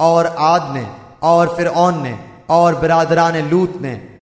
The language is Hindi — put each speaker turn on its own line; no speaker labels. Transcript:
और आद ने और फिर ने और बिरादरान लूत ने।